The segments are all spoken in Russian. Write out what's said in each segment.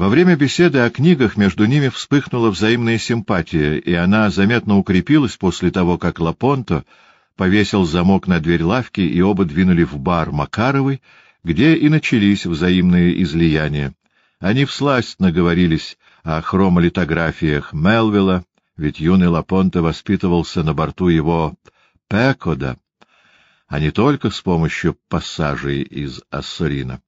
Во время беседы о книгах между ними вспыхнула взаимная симпатия, и она заметно укрепилась после того, как Лапонто повесил замок на дверь лавки, и оба двинули в бар Макаровой, где и начались взаимные излияния. Они всласть наговорились о хромолитографиях Мелвилла, ведь юный Лапонто воспитывался на борту его Пекода, а не только с помощью пассажей из Ассурина.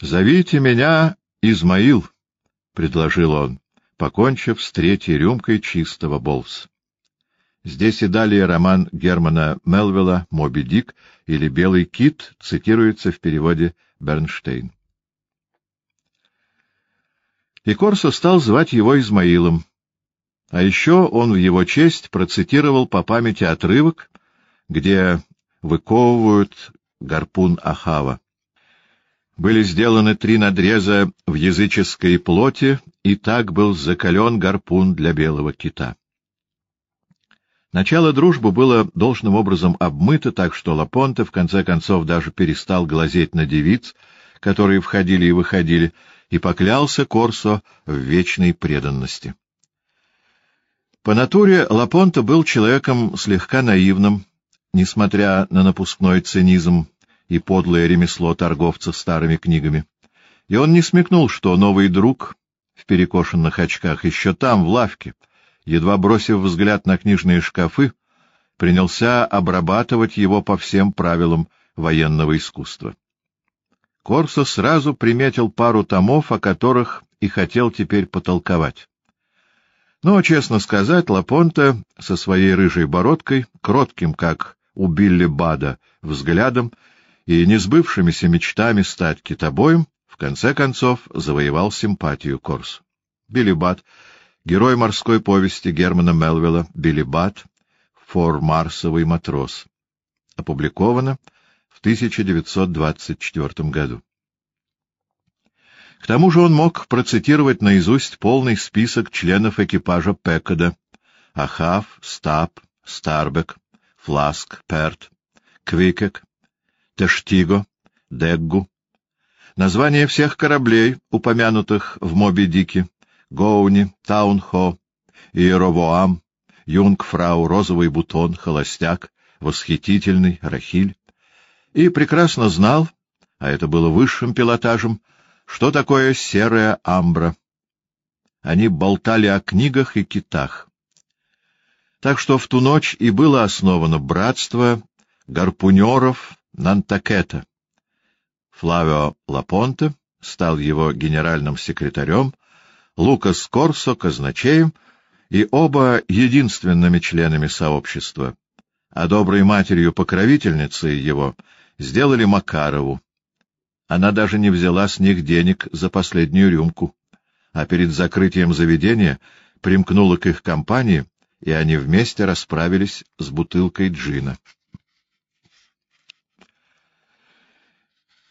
«Зовите меня Измаил», — предложил он, покончив с третьей рюмкой чистого болса. Здесь и далее роман Германа Мелвилла «Моби Дик» или «Белый кит» цитируется в переводе Бернштейн. И Корсо стал звать его Измаилом. А еще он в его честь процитировал по памяти отрывок, где выковывают гарпун Ахава. Были сделаны три надреза в языческой плоти, и так был закален гарпун для белого кита. Начало дружбы было должным образом обмыто, так что Лапонте в конце концов даже перестал глазеть на девиц, которые входили и выходили, и поклялся Корсо в вечной преданности. По натуре Лапонте был человеком слегка наивным, несмотря на напускной цинизм и подлое ремесло торговца старыми книгами. И он не смекнул, что новый друг в перекошенных очках еще там, в лавке, едва бросив взгляд на книжные шкафы, принялся обрабатывать его по всем правилам военного искусства. Корсо сразу приметил пару томов, о которых и хотел теперь потолковать. Но, честно сказать, Лапонте со своей рыжей бородкой, кротким, как у Билли Бада, взглядом и несбывшимися мечтами стать китобоем, в конце концов завоевал симпатию Корсу. Билли Бад — герой морской повести Германа Мелвилла «Билли Бад. Фор-Марсовый матрос». Опубликовано в 1924 году. К тому же он мог процитировать наизусть полный список членов экипажа Пекода — Ахав, Стаб, Старбек, Фласк, Перт, Квикек, Тештиго, Деггу. Названия всех кораблей, упомянутых в Моби-Дике — Гоуни, Таунхо, Иеровоам, Юнгфрау, Розовый бутон, Холостяк, Восхитительный, Рахиль. И прекрасно знал, а это было высшим пилотажем, что такое серая амбра. Они болтали о книгах и китах. Так что в ту ночь и было основано братство гарпунеров Нантакета. Флавио Лапонте стал его генеральным секретарем, Лукас Корсо — казначеем, и оба единственными членами сообщества, а доброй матерью-покровительницей его сделали Макарову, она даже не взяла с них денег за последнюю рюмку, а перед закрытием заведения примкнула к их компании, и они вместе расправились с бутылкой джина.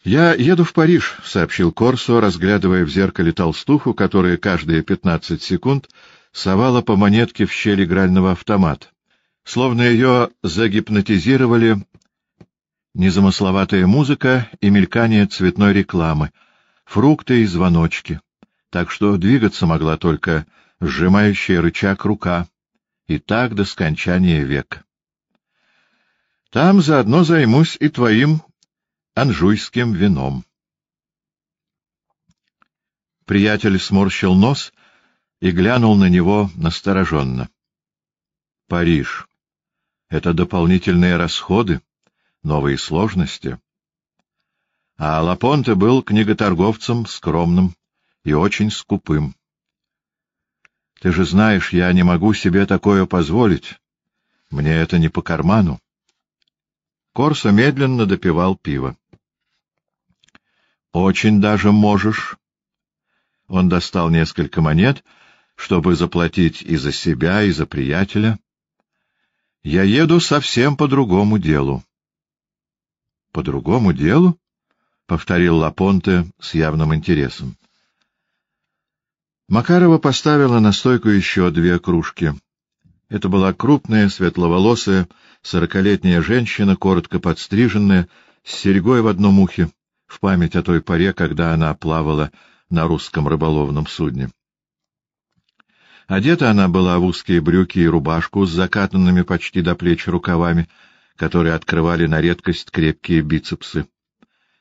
«Я еду в Париж», — сообщил Корсо, разглядывая в зеркале толстуху, которая каждые пятнадцать секунд совала по монетке в щель игрального автомата. Словно ее загипнотизировали незамысловатая музыка и мелькание цветной рекламы, фрукты и звоночки, так что двигаться могла только сжимающая рычаг рука, и так до скончания века. Там заодно займусь и твоим анжуйским вином. Приятель сморщил нос и глянул на него настороженно. — Париж. Это дополнительные расходы новые сложности. А Лапонте был книготорговцем скромным и очень скупым. Ты же знаешь, я не могу себе такое позволить. Мне это не по карману. Корсо медленно допивал пиво. — Очень даже можешь. Он достал несколько монет, чтобы заплатить и за себя, и за приятеля. — Я еду совсем по другому делу. — По другому делу? — повторил Лапонте с явным интересом. Макарова поставила на стойку еще две кружки. Это была крупная, светловолосая, сорокалетняя женщина, коротко подстриженная, с серьгой в одном ухе, в память о той поре, когда она плавала на русском рыболовном судне. Одета она была в узкие брюки и рубашку с закатанными почти до плеч рукавами, которые открывали на редкость крепкие бицепсы.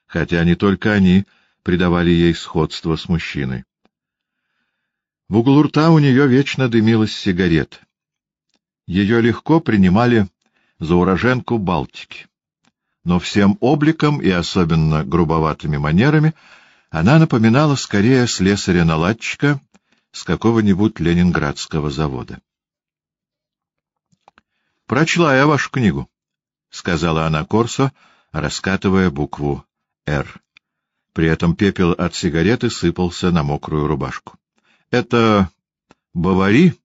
Хотя не только они придавали ей сходство с мужчиной. В углу рта у нее вечно дымилась сигарет. Ее легко принимали за уроженку Балтики. Но всем обликом и особенно грубоватыми манерами она напоминала скорее слесаря-наладчика с какого-нибудь ленинградского завода. «Прочла я вашу книгу», — сказала она Корсо, раскатывая букву «Р». При этом пепел от сигареты сыпался на мокрую рубашку. «Это Бавари?»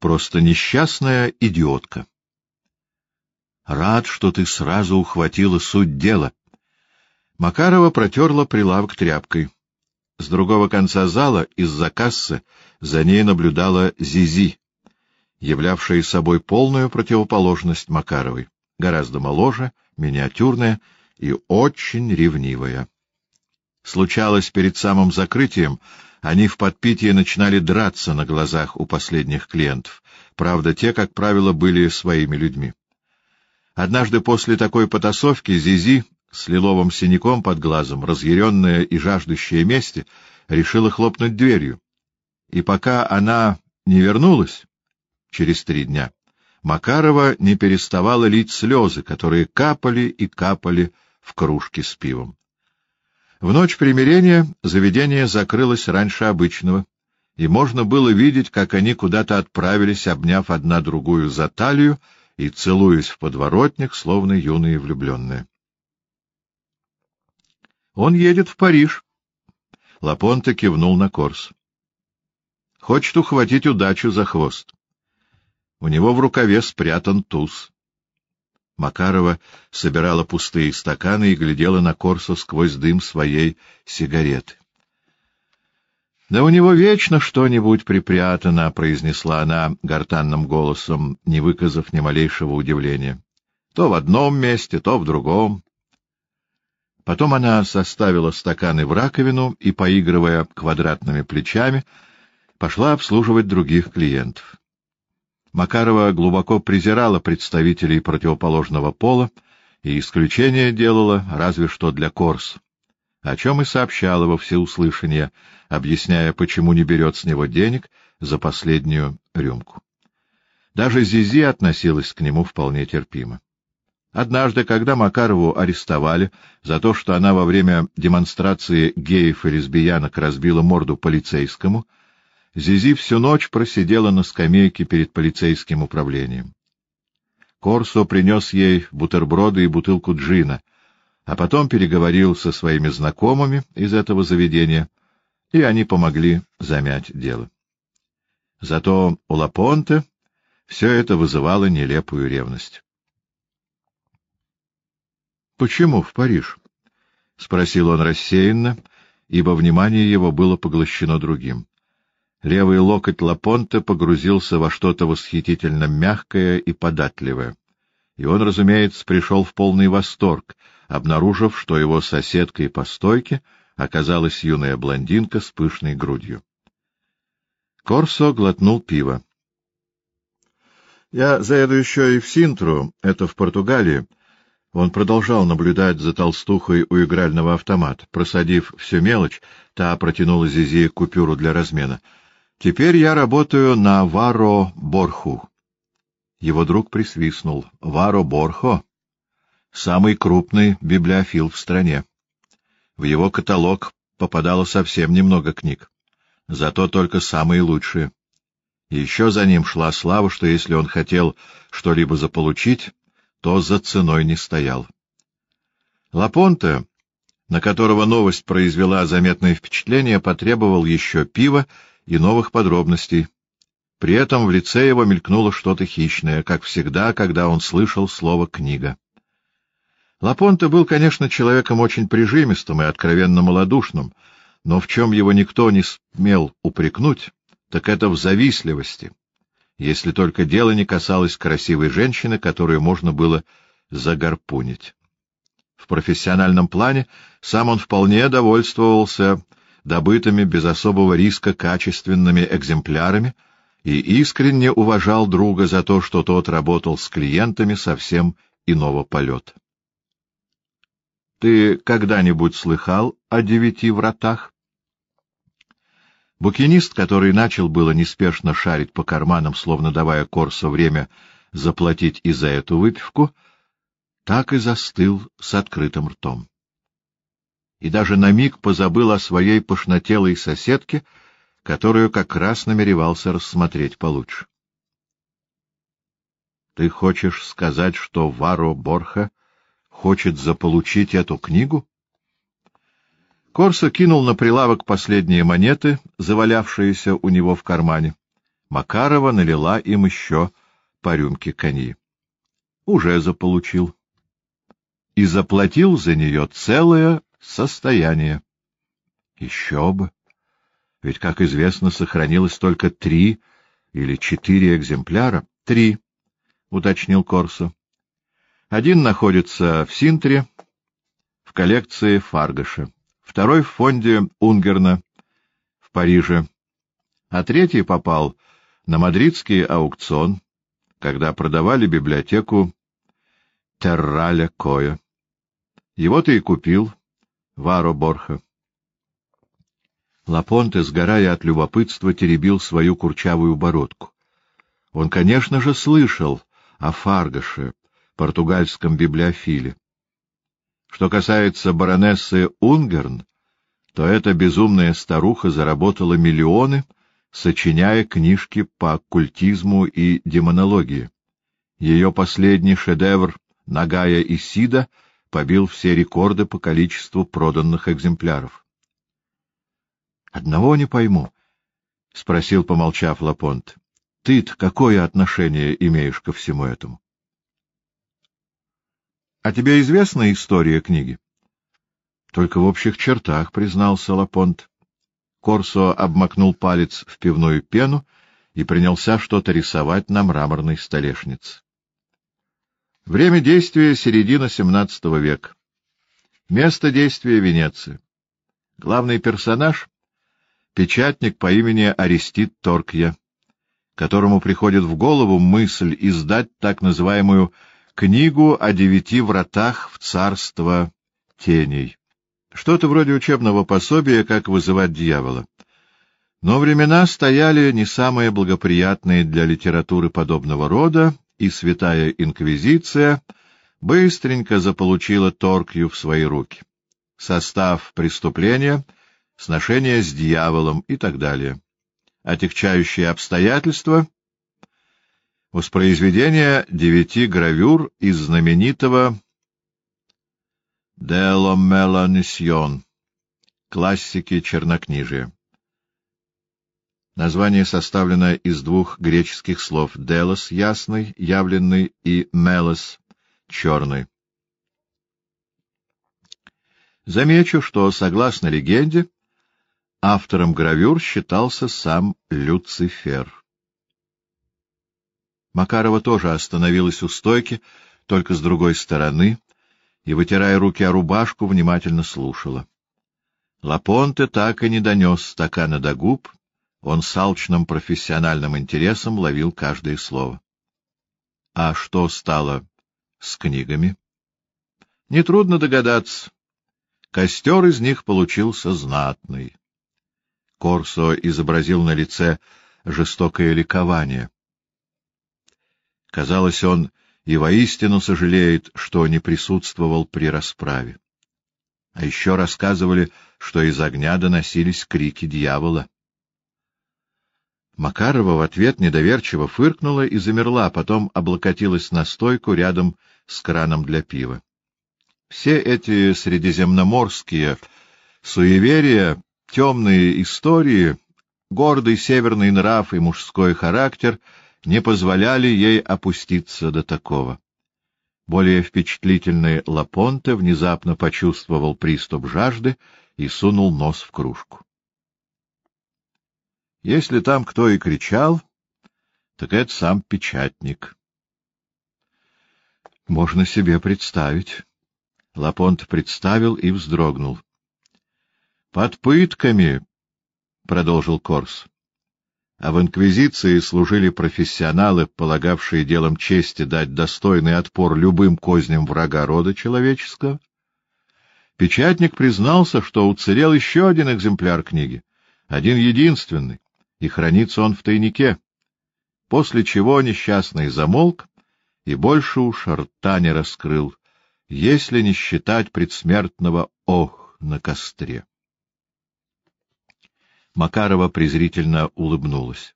Просто несчастная идиотка. Рад, что ты сразу ухватила суть дела. Макарова протерла прилавок тряпкой. С другого конца зала, из-за кассы, за ней наблюдала Зизи, являвшая собой полную противоположность Макаровой, гораздо моложе, миниатюрная и очень ревнивая. Случалось перед самым закрытием, они в подпитии начинали драться на глазах у последних клиентов. Правда, те, как правило, были своими людьми. Однажды после такой потасовки Зизи с лиловым синяком под глазом, разъяренная и жаждущая мести, решила хлопнуть дверью. И пока она не вернулась, через три дня, Макарова не переставала лить слезы, которые капали и капали в кружке с пивом. В ночь примирения заведение закрылось раньше обычного, и можно было видеть, как они куда-то отправились, обняв одна другую за талию и целуясь в подворотник, словно юные влюбленные. «Он едет в Париж», — Лапонте кивнул на Корс. «Хочет ухватить удачу за хвост. У него в рукаве спрятан туз». Макарова собирала пустые стаканы и глядела на Корсо сквозь дым своей сигареты. — Да у него вечно что-нибудь припрятано, — произнесла она гортанным голосом, не выказав ни малейшего удивления. — То в одном месте, то в другом. Потом она составила стаканы в раковину и, поигрывая квадратными плечами, пошла обслуживать других клиентов. Макарова глубоко презирала представителей противоположного пола и исключение делала разве что для Корс, о чем и сообщала во всеуслышание, объясняя, почему не берет с него денег за последнюю рюмку. Даже Зизи относилась к нему вполне терпимо. Однажды, когда Макарову арестовали за то, что она во время демонстрации геев и лесбиянок разбила морду полицейскому, Зизи всю ночь просидела на скамейке перед полицейским управлением. Корсо принес ей бутерброды и бутылку джина, а потом переговорил со своими знакомыми из этого заведения, и они помогли замять дело. Зато у Лапонте все это вызывало нелепую ревность. — Почему в Париж? — спросил он рассеянно, ибо внимание его было поглощено другим. Левый локоть Лапонте погрузился во что-то восхитительно мягкое и податливое. И он, разумеется, пришел в полный восторг, обнаружив, что его соседкой по стойке оказалась юная блондинка с пышной грудью. Корсо глотнул пиво. — Я заеду еще и в Синтру, это в Португалии. Он продолжал наблюдать за толстухой у игрального автомата. Просадив всю мелочь, та протянула Зизи купюру для размена — Теперь я работаю на Варо Борху. Его друг присвистнул. Варо Борхо — самый крупный библиофил в стране. В его каталог попадало совсем немного книг, зато только самые лучшие. еще за ним шла слава, что если он хотел что-либо заполучить, то за ценой не стоял. Лапонте, на которого новость произвела заметное впечатление, потребовал еще пива и новых подробностей. При этом в лице его мелькнуло что-то хищное, как всегда, когда он слышал слово «книга». Лапонте был, конечно, человеком очень прижимистым и откровенно малодушным, но в чем его никто не смел упрекнуть, так это в завистливости, если только дело не касалось красивой женщины, которую можно было загарпунить. В профессиональном плане сам он вполне довольствовался добытыми без особого риска качественными экземплярами, и искренне уважал друга за то, что тот работал с клиентами совсем иного полета. Ты когда-нибудь слыхал о девяти вратах? Букинист, который начал было неспешно шарить по карманам, словно давая Корсо время заплатить и за эту выпивку, так и застыл с открытым ртом. И даже на миг позабыл о своей пошнотелой соседке, которую как раз намеревался рассмотреть получше. — Ты хочешь сказать, что Варо Борха хочет заполучить эту книгу? Корсо кинул на прилавок последние монеты, завалявшиеся у него в кармане. Макарова налила им еще по рюмке коньи. Уже заполучил. И заплатил за нее целое состояние. Еще бы! Ведь, как известно, сохранилось только три или четыре экземпляра. — Три, — уточнил Корсо. Один находится в Синтре, в коллекции Фаргаша, второй в фонде Унгерна в Париже, а третий попал на мадридский аукцион, когда продавали библиотеку Терраля Коя. Его-то и купил Варо Борха. Лапонте, сгорая от любопытства, теребил свою курчавую бородку. Он, конечно же, слышал о Фаргаше, португальском библиофиле. Что касается баронессы Унгерн, то эта безумная старуха заработала миллионы, сочиняя книжки по оккультизму и демонологии. Ее последний шедевр «Нагая Исида» побил все рекорды по количеству проданных экземпляров. — Одного не пойму, — спросил, помолчав Лапонт. — Ты-то какое отношение имеешь ко всему этому? А тебе известна история книги? — Только в общих чертах, — признался Лапонт. Корсо обмакнул палец в пивную пену и принялся что-то рисовать на мраморной столешнице. Время действия — середина XVII века. Место действия — Венеция. Главный персонаж — печатник по имени Арестит Торкья, которому приходит в голову мысль издать так называемую книгу о девяти вратах в царство теней. Что-то вроде учебного пособия «Как вызывать дьявола». Но времена стояли не самые благоприятные для литературы подобного рода, и святая инквизиция быстренько заполучила Торкью в свои руки. Состав преступления, сношение с дьяволом и так далее. Отягчающие обстоятельства Воспроизведение девяти гравюр из знаменитого «Дело Меланисьон» классики чернокнижия. Название составлено из двух греческих слов «делос» — ясный, явленный, и «мелос» — черный. Замечу, что, согласно легенде, автором гравюр считался сам Люцифер. Макарова тоже остановилась у стойки, только с другой стороны, и, вытирая руки о рубашку, внимательно слушала. Лапонте так и не донес стакана до губ, он с алчным профессиональным интересом ловил каждое слово. А что стало с книгами? Нетрудно догадаться. Костер из них получился знатный. Корсо изобразил на лице жестокое ликование. Казалось, он и воистину сожалеет, что не присутствовал при расправе. А еще рассказывали, что из огня доносились крики дьявола. Макарова в ответ недоверчиво фыркнула и замерла, потом облокотилась на стойку рядом с краном для пива. Все эти средиземноморские суеверия, темные истории, гордый северный нрав и мужской характер — не позволяли ей опуститься до такого. Более впечатлительный Лапонте внезапно почувствовал приступ жажды и сунул нос в кружку. Если там кто и кричал, так это сам печатник. Можно себе представить. Лапонт представил и вздрогнул. Под пытками, — продолжил Корс. А в Инквизиции служили профессионалы, полагавшие делом чести дать достойный отпор любым козням врага рода человеческого. Печатник признался, что уцелел еще один экземпляр книги, один единственный, и хранится он в тайнике, после чего несчастный замолк и больше уж рта не раскрыл, если не считать предсмертного «ох» на костре. Макарова презрительно улыбнулась.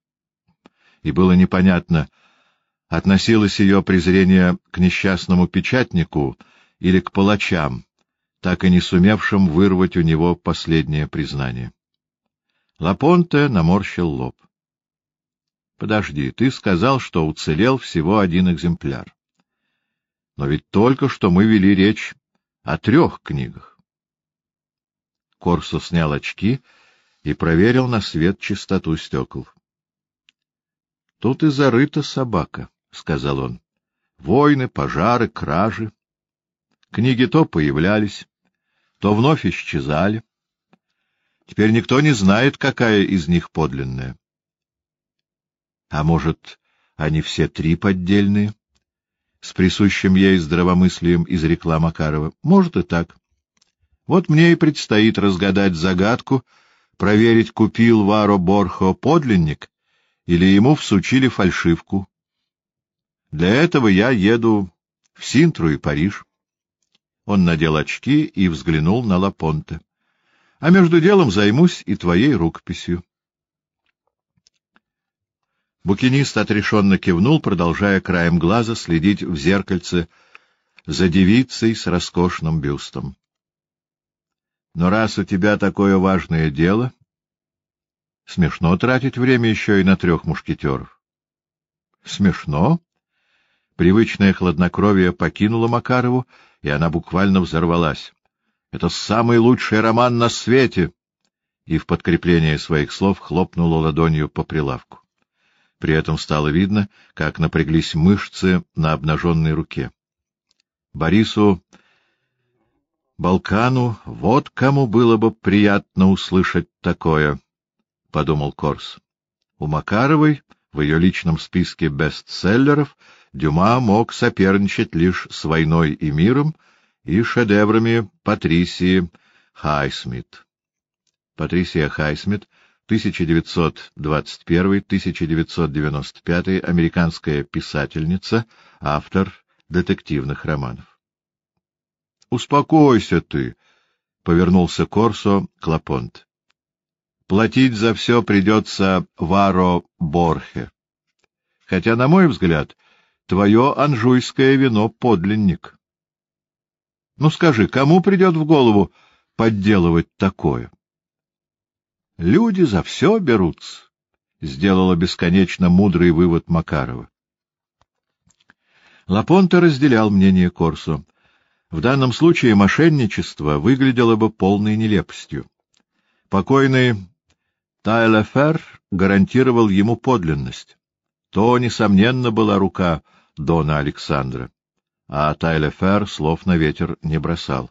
И было непонятно, относилось ее презрение к несчастному печатнику или к палачам, так и не сумевшим вырвать у него последнее признание. Лапонте наморщил лоб. — Подожди, ты сказал, что уцелел всего один экземпляр. Но ведь только что мы вели речь о трех книгах. Корсо снял очки и проверил на свет чистоту стекол. — Тут и зарыта собака, — сказал он. — Войны, пожары, кражи. Книги то появлялись, то вновь исчезали. Теперь никто не знает, какая из них подлинная. А может, они все три поддельные? С присущим ей здравомыслием изрекла Макарова. Может и так. Вот мне и предстоит разгадать загадку — проверить, купил Варо Борхо подлинник или ему всучили фальшивку. Для этого я еду в Синтру и Париж. Он надел очки и взглянул на Лапонте. А между делом займусь и твоей рукописью. Букинист отрешенно кивнул, продолжая краем глаза следить в зеркальце за девицей с роскошным бюстом. Но раз у тебя такое важное дело, смешно тратить время еще и на трех мушкетеров. Смешно? Привычное хладнокровие покинуло Макарову, и она буквально взорвалась. Это самый лучший роман на свете! И в подкрепление своих слов хлопнула ладонью по прилавку. При этом стало видно, как напряглись мышцы на обнаженной руке. Борису Балкану, вот кому было бы приятно услышать такое, — подумал Корс. У Макаровой в ее личном списке бестселлеров Дюма мог соперничать лишь с «Войной и миром» и шедеврами Патрисии Хайсмит. Патрисия Хайсмит, 1921-1995, американская писательница, автор детективных романов. — Успокойся ты, — повернулся Корсо к Лапонт. — Платить за все придется Варо Борхе. Хотя, на мой взгляд, твое анжуйское вино — подлинник. Ну скажи, кому придет в голову подделывать такое? — Люди за все берутся, — сделала бесконечно мудрый вывод Макарова. Лапонте разделял мнение Корсо. В данном случае мошенничество выглядело бы полной нелепостью. Покойный Тайлефер гарантировал ему подлинность. То, несомненно, была рука Дона Александра, а Тайлефер слов на ветер не бросал.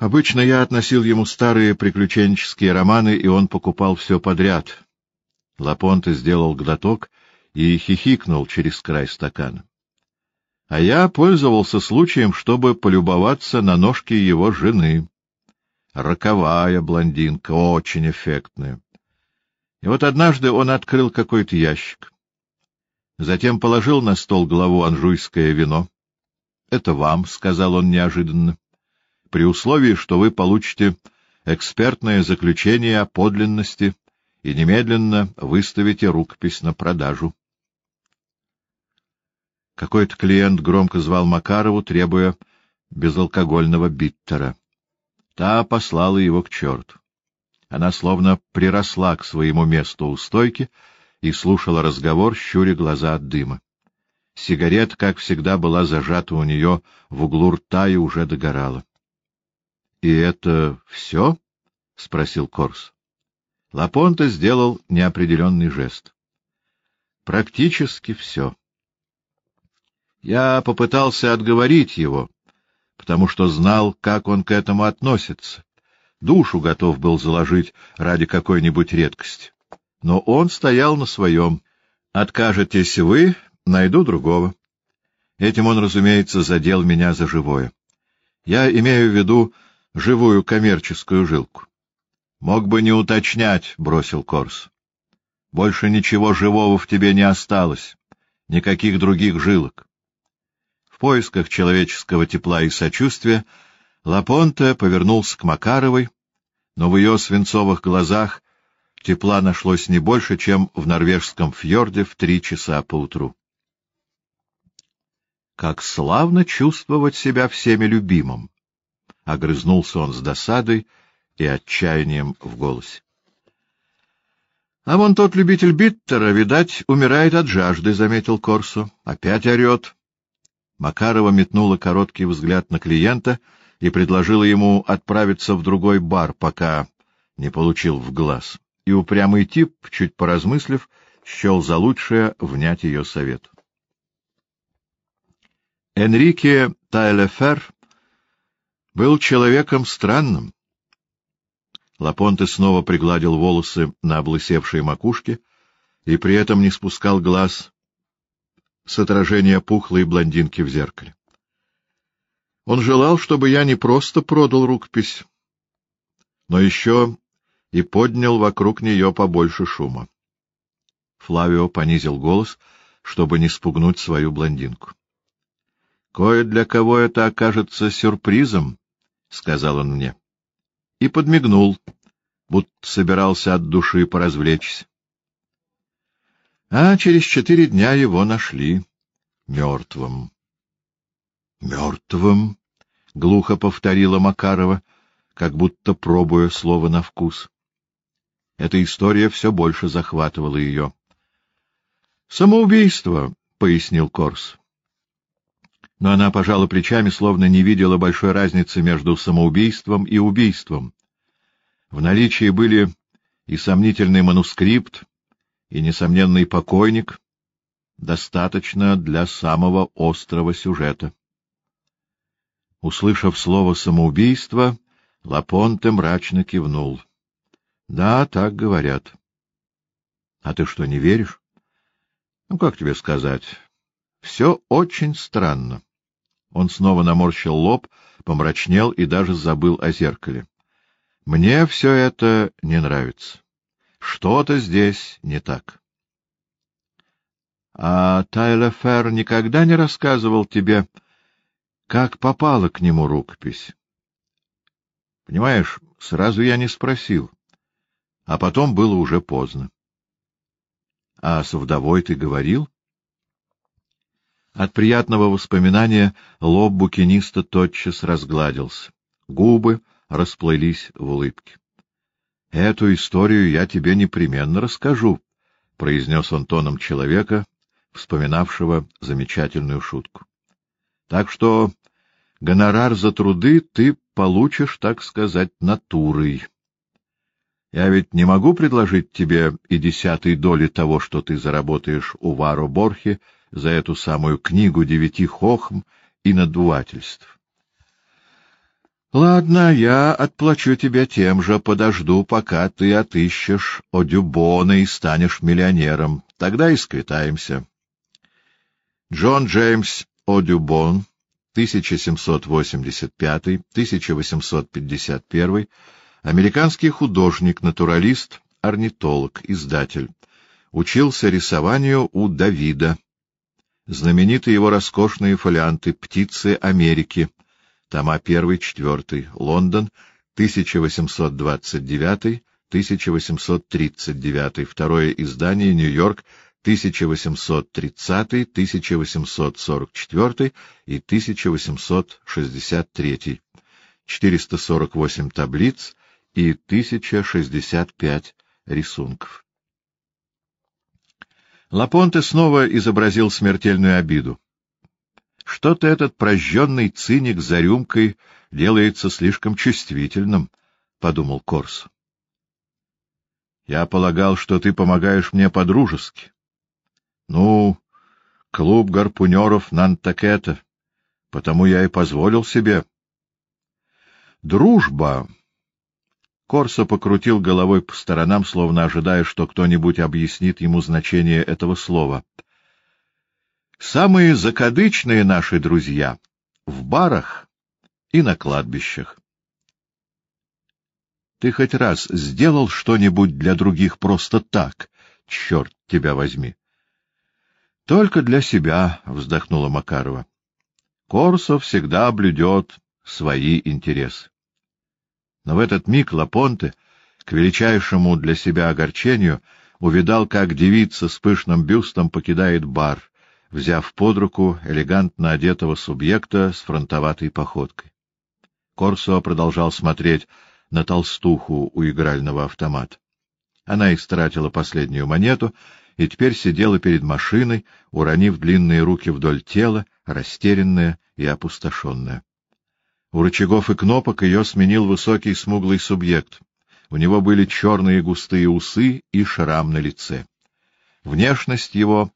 Обычно я относил ему старые приключенческие романы, и он покупал все подряд. Лапонте сделал глоток и хихикнул через край стакана а я пользовался случаем, чтобы полюбоваться на ножки его жены. Роковая блондинка, очень эффектная. И вот однажды он открыл какой-то ящик. Затем положил на стол главу анжуйское вино. — Это вам, — сказал он неожиданно, — при условии, что вы получите экспертное заключение о подлинности и немедленно выставите рукопись на продажу. Какой-то клиент громко звал Макарову, требуя безалкогольного биттера. Та послала его к черту. Она словно приросла к своему месту у стойки и слушала разговор, щуря глаза от дыма. Сигарета, как всегда, была зажата у нее в углу рта и уже догорала. — И это все? — спросил Корс. Лапонте сделал неопределенный жест. — Практически все. Я попытался отговорить его, потому что знал, как он к этому относится, душу готов был заложить ради какой-нибудь редкости. Но он стоял на своем. Откажетесь вы, найду другого. Этим он, разумеется, задел меня за живое. Я имею в виду живую коммерческую жилку. — Мог бы не уточнять, — бросил Корс. — Больше ничего живого в тебе не осталось, никаких других жилок. Поисках человеческого тепла и сочувствия Лапонте повернулся к Макаровой, но в ее свинцовых глазах тепла нашлось не больше, чем в норвежском фьорде в три часа поутру. Как славно чувствовать себя всеми любимым! — огрызнулся он с досадой и отчаянием в голосе. — А вон тот любитель биттера, видать, умирает от жажды, — заметил Корсу. — Опять орет. Макарова метнула короткий взгляд на клиента и предложила ему отправиться в другой бар, пока не получил в глаз. И упрямый тип, чуть поразмыслив, счел за лучшее внять ее совету. Энрике Тайлефер был человеком странным. Лапонте снова пригладил волосы на облысевшей макушке и при этом не спускал глаз с отражения пухлой блондинки в зеркале. Он желал, чтобы я не просто продал рукопись, но еще и поднял вокруг нее побольше шума. Флавио понизил голос, чтобы не спугнуть свою блондинку. Кое для кого это окажется сюрпризом, — сказал он мне. И подмигнул, будто собирался от души поразвлечься. А через четыре дня его нашли мертвым. — Мертвым? — глухо повторила Макарова, как будто пробуя слово на вкус. Эта история все больше захватывала ее. — Самоубийство, — пояснил Корс но она пожала плечами, словно не видела большой разницы между самоубийством и убийством. В наличии были и сомнительный манускрипт, и несомненный покойник, достаточно для самого острого сюжета. Услышав слово «самоубийство», Лапонте мрачно кивнул. — Да, так говорят. — А ты что, не веришь? — Ну, как тебе сказать? Все очень странно. Он снова наморщил лоб, помрачнел и даже забыл о зеркале. Мне все это не нравится. Что-то здесь не так. А Тайлер Фер никогда не рассказывал тебе, как попала к нему рукопись? Понимаешь, сразу я не спросил, а потом было уже поздно. А с вдовой ты говорил? — от приятного воспоминания лоб букиниста тотчас разгладился. Губы расплылись в улыбке. — Эту историю я тебе непременно расскажу, — произнес он тоном человека, вспоминавшего замечательную шутку. — Так что гонорар за труды ты получишь, так сказать, натурой. Я ведь не могу предложить тебе и десятой доли того, что ты заработаешь у Варо Борхи, — за эту самую книгу девяти хохм и надувательств. Ладно, я отплачу тебе тем же, подожду, пока ты отыщешь Одюбона и станешь миллионером. Тогда и сквитаемся. Джон Джеймс Одюбон, 1785-1851, американский художник, натуралист, орнитолог, издатель. Учился рисованию у Давида Знамениты его роскошные фолианты «Птицы Америки», тома 1-4, Лондон, 1829-1839, второе издание, Нью-Йорк, 1830-1844 и 1863, 448 таблиц и 1065 рисунков. Лапонте снова изобразил смертельную обиду. Что-то этот прожженный циник за рюмкой делается слишком чувствительным, — подумал Корс. Я полагал, что ты помогаешь мне по-дружески. Ну, клуб гарпунеров Нантакета, потому я и позволил себе. Дружба Корсо покрутил головой по сторонам, словно ожидая, что кто-нибудь объяснит ему значение этого слова. Самые закадычные наши друзья в барах и на кладбищах. Ты хоть раз сделал что-нибудь для других просто так, черт тебя возьми? — Только для себя, — вздохнула Макарова. Корсо всегда блюдет свои интересы. Но в этот миг Лапонте, к величайшему для себя огорчению, увидал, как девица с пышным бюстом покидает бар, взяв под руку элегантно одетого субъекта с фронтоватой походкой. Корсо продолжал смотреть на толстуху у игрального автомата. Она истратила последнюю монету и теперь сидела перед машиной, уронив длинные руки вдоль тела, растерянная и опустошенная. У рычагов и кнопок ее сменил высокий смуглый субъект. У него были черные густые усы и шрам на лице. Внешность его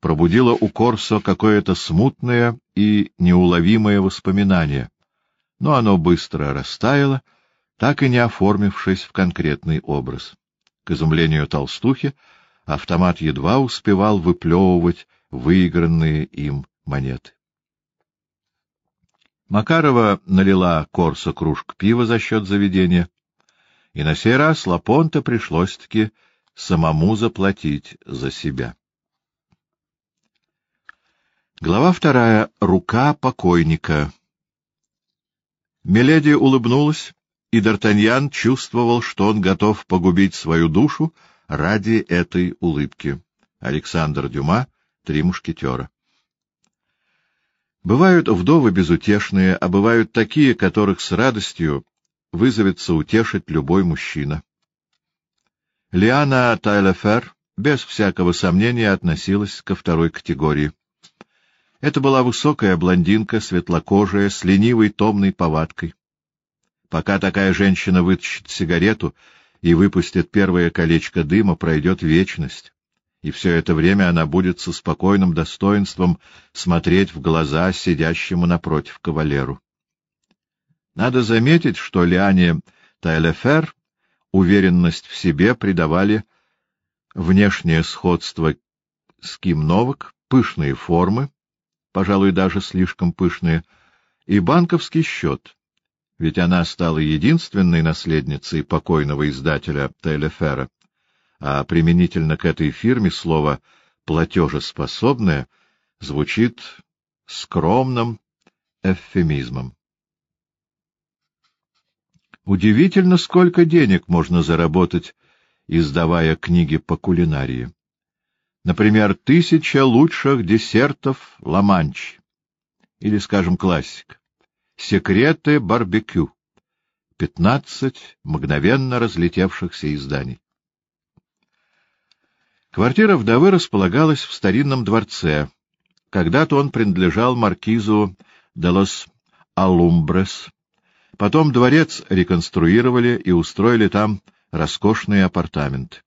пробудила у Корсо какое-то смутное и неуловимое воспоминание, но оно быстро растаяло, так и не оформившись в конкретный образ. К изумлению толстухи автомат едва успевал выплевывать выигранные им монеты. Макарова налила Корсо кружку пива за счет заведения, и на сей раз Лапонте пришлось-таки самому заплатить за себя. Глава вторая. Рука покойника. Миледи улыбнулась, и Д'Артаньян чувствовал, что он готов погубить свою душу ради этой улыбки. Александр Дюма, «Три мушкетера». Бывают вдовы безутешные, а бывают такие, которых с радостью вызовется утешить любой мужчина. Лиана Тайлефер без всякого сомнения относилась ко второй категории. Это была высокая блондинка, светлокожая, с ленивой томной повадкой. Пока такая женщина вытащит сигарету и выпустит первое колечко дыма, пройдет вечность и все это время она будет со спокойным достоинством смотреть в глаза сидящему напротив кавалеру. Надо заметить, что Лиане Тайлефер уверенность в себе придавали внешнее сходство с Ким Новак, пышные формы, пожалуй, даже слишком пышные, и банковский счет, ведь она стала единственной наследницей покойного издателя Тайлефера, а применительно к этой фирме слово «платежеспособное» звучит скромным эвфемизмом. Удивительно, сколько денег можно заработать, издавая книги по кулинарии. Например, тысяча лучших десертов ла-манч, или, скажем, классик, секреты барбекю, пятнадцать мгновенно разлетевшихся изданий. Квартира вдовы располагалась в старинном дворце. Когда-то он принадлежал маркизу де лос Алумбрес. Потом дворец реконструировали и устроили там роскошные апартаменты.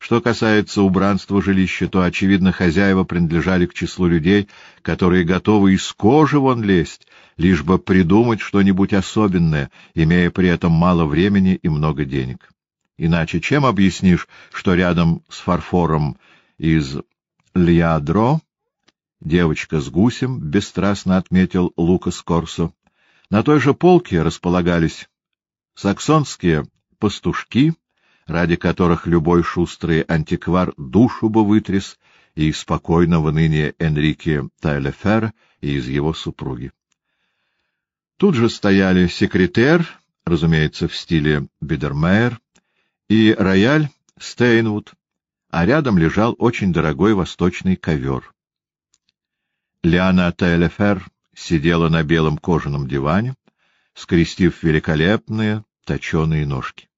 Что касается убранства жилища, то, очевидно, хозяева принадлежали к числу людей, которые готовы из кожи вон лезть, лишь бы придумать что-нибудь особенное, имея при этом мало времени и много денег. Иначе чем объяснишь, что рядом с фарфором из Льядро девочка с гусем, бесстрастно отметил Лукас Корсо, на той же полке располагались саксонские пастушки, ради которых любой шустрый антиквар душу бы вытряс, и спокойного ныне Энрике Тайлефера и из его супруги. Тут же стояли секретер, разумеется, в стиле Бидермейер, и рояль Стейнвуд, а рядом лежал очень дорогой восточный ковер. Лиана Тейлефер сидела на белом кожаном диване, скрестив великолепные точеные ножки.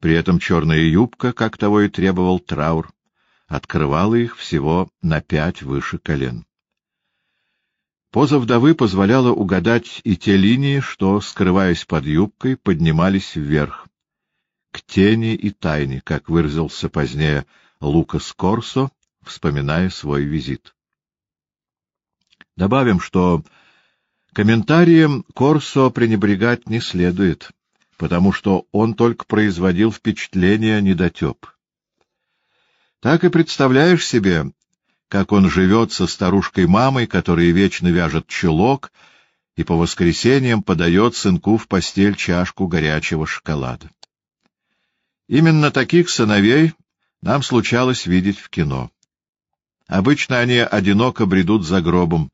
При этом черная юбка, как того и требовал траур, открывала их всего на пять выше колен. Поза вдовы позволяла угадать и те линии, что, скрываясь под юбкой, поднимались вверх, к тени и тайне, как выразился позднее Лукас Корсо, вспоминая свой визит. Добавим, что комментарием Корсо пренебрегать не следует. Потому что он только производил впечатление недотеп. Так и представляешь себе, как он живет со старушкой-мамой, которая вечно вяжет чулок и по воскресеньям подает сынку в постель чашку горячего шоколада. Именно таких сыновей нам случалось видеть в кино. Обычно они одиноко бредут за гробом,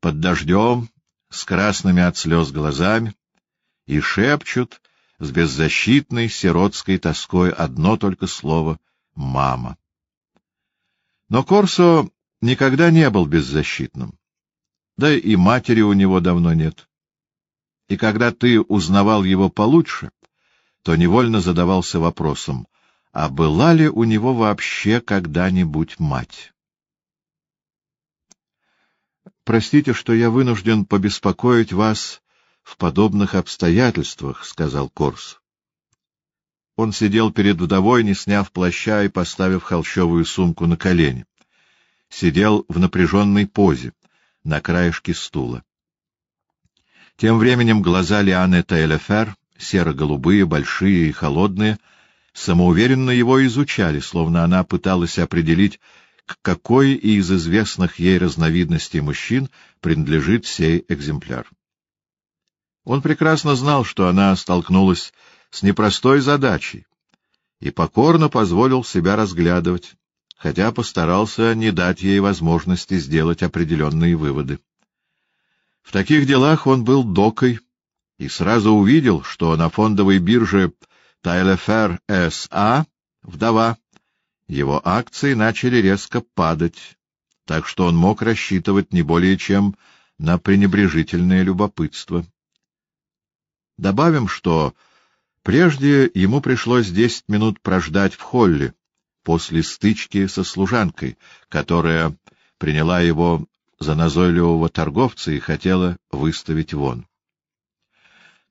под дождем, с красными от слез глазами, и шепчут с беззащитной сиротской тоской одно только слово «мама». Но Корсо никогда не был беззащитным. Да и матери у него давно нет. И когда ты узнавал его получше, то невольно задавался вопросом, а была ли у него вообще когда-нибудь мать? «Простите, что я вынужден побеспокоить вас в подобных обстоятельствах», — сказал Корс. Он сидел перед вдовой, не сняв плаща и поставив холщовую сумку на колени. Сидел в напряженной позе, на краешке стула. Тем временем глаза Лианы Тейлефер, серо-голубые, большие и холодные, самоуверенно его изучали, словно она пыталась определить, к какой из известных ей разновидностей мужчин принадлежит сей экземпляр. Он прекрасно знал, что она столкнулась с непростой задачей и покорно позволил себя разглядывать, хотя постарался не дать ей возможности сделать определенные выводы. В таких делах он был докой и сразу увидел, что на фондовой бирже Тайлефер С.А. вдова его акции начали резко падать, так что он мог рассчитывать не более чем на пренебрежительное любопытство. Добавим, что прежде ему пришлось десять минут прождать в холле после стычки со служанкой, которая приняла его за назойливого торговца и хотела выставить вон.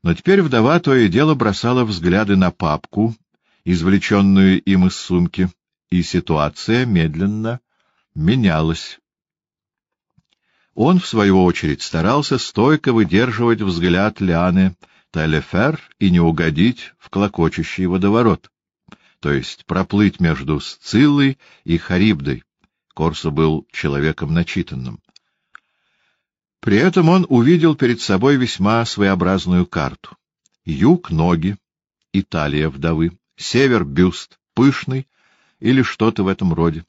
Но теперь вдова то и дело бросала взгляды на папку, извлеченную им из сумки, и ситуация медленно менялась. Он, в свою очередь, старался стойко выдерживать взгляд Лианы Талефер и не угодить в клокочущий водоворот, то есть проплыть между Сциллой и Харибдой. Корсо был человеком начитанным. При этом он увидел перед собой весьма своеобразную карту. Юг — ноги, Италия — вдовы, север — бюст, пышный, или что-то в этом роде.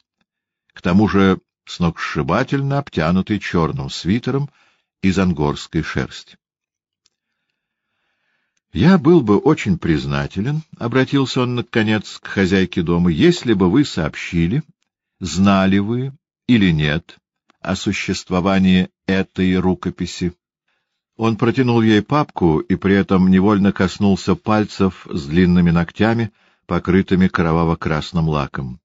К тому же сногсшибательно обтянутый черным свитером из ангорской шерсти. «Я был бы очень признателен», — обратился он, наконец, к хозяйке дома, — «если бы вы сообщили, знали вы или нет о существовании этой рукописи». Он протянул ей папку и при этом невольно коснулся пальцев с длинными ногтями, покрытыми кроваво-красным лаком.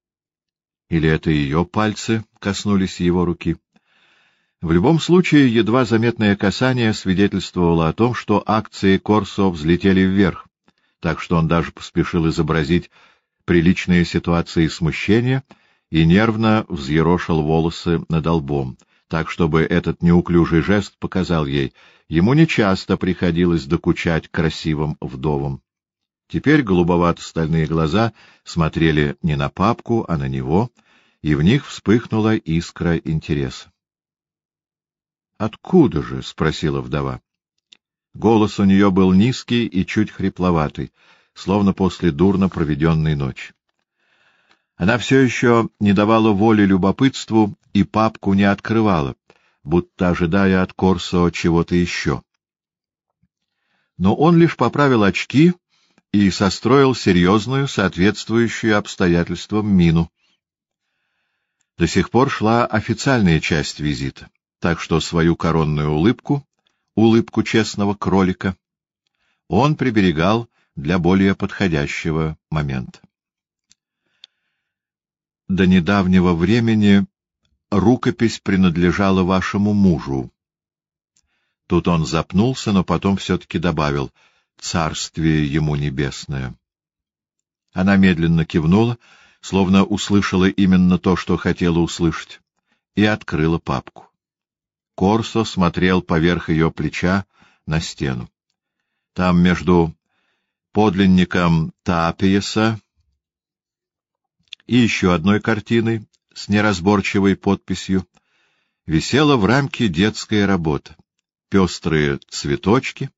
Или это ее пальцы коснулись его руки? В любом случае, едва заметное касание свидетельствовало о том, что акции Корсо взлетели вверх, так что он даже поспешил изобразить приличные ситуации смущения и нервно взъерошил волосы над лбом, так чтобы этот неуклюжий жест показал ей, ему нечасто приходилось докучать красивым вдовам. Теперь голубовато-стальные глаза смотрели не на папку, а на него, и в них вспыхнула искра интереса. — Откуда же? — спросила вдова. Голос у нее был низкий и чуть хрипловатый, словно после дурно проведенной ночи. Она все еще не давала воли любопытству и папку не открывала, будто ожидая от Корсо чего-то еще. Но он лишь поправил очки и состроил серьезную, соответствующую обстоятельствам мину. До сих пор шла официальная часть визита, так что свою коронную улыбку, улыбку честного кролика, он приберегал для более подходящего момента. До недавнего времени рукопись принадлежала вашему мужу. Тут он запнулся, но потом все-таки добавил — царствие ему небесное. Она медленно кивнула, словно услышала именно то, что хотела услышать, и открыла папку. Корсо смотрел поверх ее плеча на стену. Там между подлинником Тапиеса и еще одной картиной с неразборчивой подписью висела в рамке детская работа. Пестрые цветочки,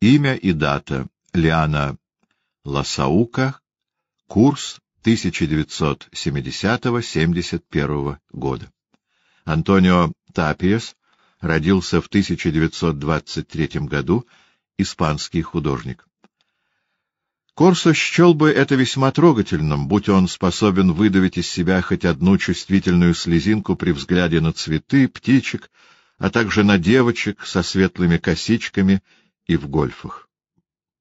имя и дата Лиана Ласаука, курс 1970-71 года. Антонио Тапиес родился в 1923 году, испанский художник. Корсо счел бы это весьма трогательным, будь он способен выдавить из себя хоть одну чувствительную слезинку при взгляде на цветы, птичек, а также на девочек со светлыми косичками и в гольфах.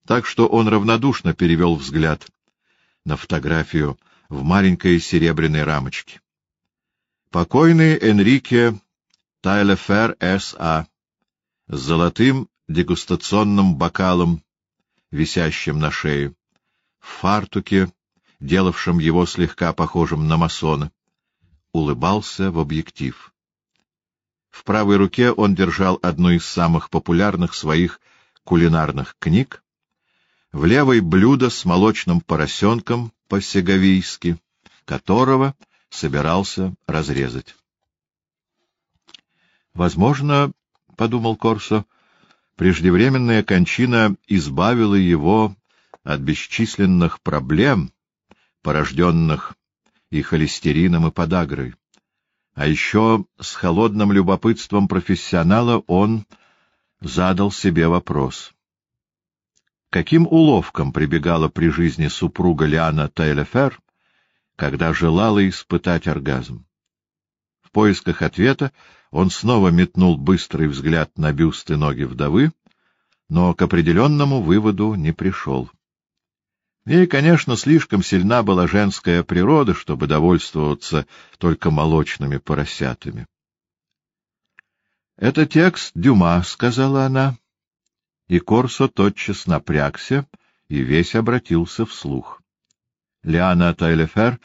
Так что он равнодушно перевел взгляд на фотографию в маленькой серебряной рамочке. Покойный Энрике Тайлефер С.А. с золотым дегустационным бокалом, висящим на шее, в фартуке, делавшем его слегка похожим на масона, улыбался в объектив. В правой руке он держал одну из самых популярных своих кулинарных книг, в левой — блюдо с молочным поросенком по-сеговийски, которого собирался разрезать. Возможно, — подумал Корсо, — преждевременная кончина избавила его от бесчисленных проблем, порожденных и холестерином, и подагрой. А еще с холодным любопытством профессионала он задал себе вопрос. Каким уловком прибегала при жизни супруга Лиана Тейлефер, когда желала испытать оргазм? В поисках ответа он снова метнул быстрый взгляд на бюст и ноги вдовы, но к определенному выводу не пришел. И, конечно, слишком сильна была женская природа, чтобы довольствоваться только молочными поросятами. — Это текст Дюма, — сказала она, и Корсо тотчас напрягся и весь обратился вслух. Лиана Тайлефер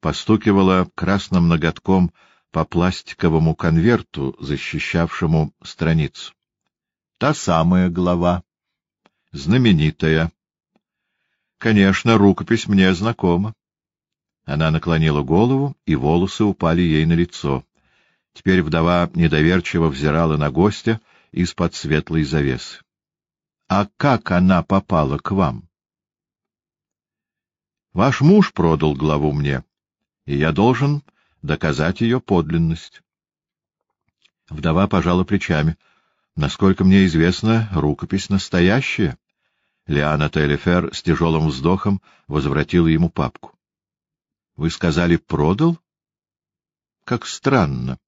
постукивала красным ноготком по пластиковому конверту, защищавшему страницу. Та самая глава, знаменитая, Конечно, рукопись мне знакома. Она наклонила голову, и волосы упали ей на лицо. Теперь вдова недоверчиво взирала на гостя из-под светлой завесы. — А как она попала к вам? — Ваш муж продал главу мне, и я должен доказать ее подлинность. Вдова пожала плечами. Насколько мне известно, рукопись настоящая. Лиана Телефер с тяжелым вздохом возвратила ему папку. — Вы сказали, продал? — Как странно.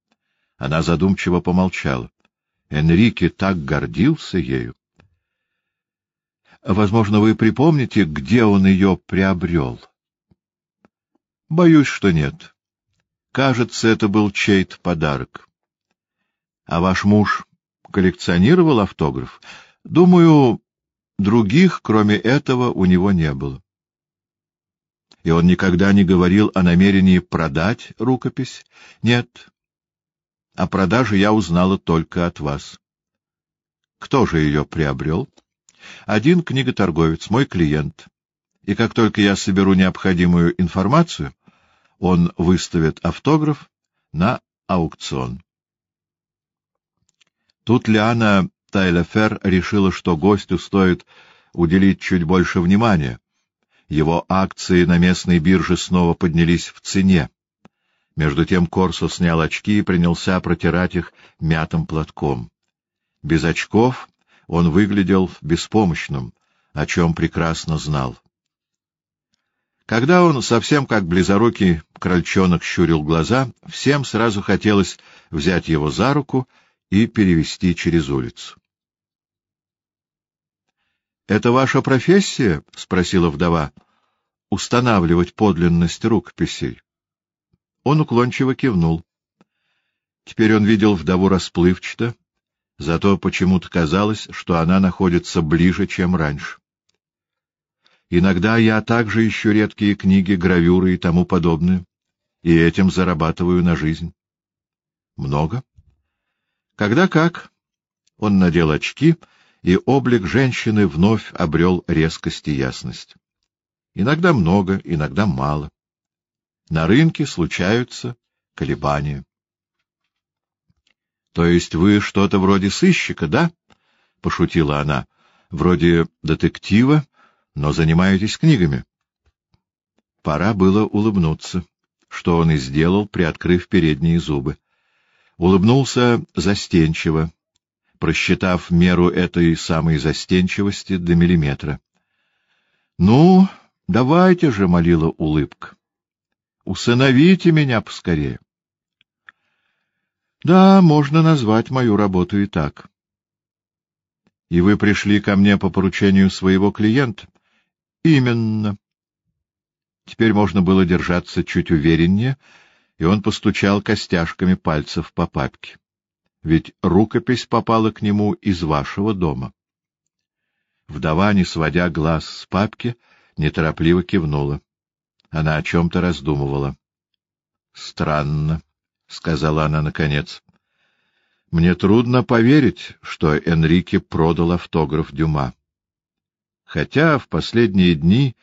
Она задумчиво помолчала. Энрике так гордился ею. — Возможно, вы припомните, где он ее приобрел? — Боюсь, что нет. Кажется, это был чей-то подарок. — А ваш муж коллекционировал автограф? — Думаю, Других, кроме этого, у него не было. И он никогда не говорил о намерении продать рукопись? Нет. О продаже я узнала только от вас. Кто же ее приобрел? Один книготорговец, мой клиент. И как только я соберу необходимую информацию, он выставит автограф на аукцион. Тут Лиана Тайлефер решила, что гостю стоит уделить чуть больше внимания. Его акции на местной бирже снова поднялись в цене. Между тем Корсо снял очки и принялся протирать их мятым платком. Без очков он выглядел беспомощным, о чем прекрасно знал. Когда он совсем как близорукий крольчонок щурил глаза, всем сразу хотелось взять его за руку и перевести через улицу. Это ваша профессия? — спросила вдова. — Устанавливать подлинность рукописей. Он уклончиво кивнул. Теперь он видел вдову расплывчато, зато почему-то казалось, что она находится ближе, чем раньше. Иногда я также ищу редкие книги, гравюры и тому подобное, и этим зарабатываю на жизнь. Много? Когда как. Он надел очки и облик женщины вновь обрел резкость и ясность. Иногда много, иногда мало. На рынке случаются колебания. — То есть вы что-то вроде сыщика, да? — пошутила она. — Вроде детектива, но занимаетесь книгами. Пора было улыбнуться, что он и сделал, приоткрыв передние зубы. Улыбнулся застенчиво, просчитав меру этой самой застенчивости до миллиметра. — Ну, давайте же, — молила улыбка. — Усыновите меня поскорее. — Да, можно назвать мою работу и так. — И вы пришли ко мне по поручению своего клиента? — Именно. Теперь можно было держаться чуть увереннее, и он постучал костяшками пальцев по папке. Ведь рукопись попала к нему из вашего дома. Вдова, не сводя глаз с папки, неторопливо кивнула. Она о чем-то раздумывала. — Странно, — сказала она наконец. — Мне трудно поверить, что Энрике продал автограф Дюма. Хотя в последние дни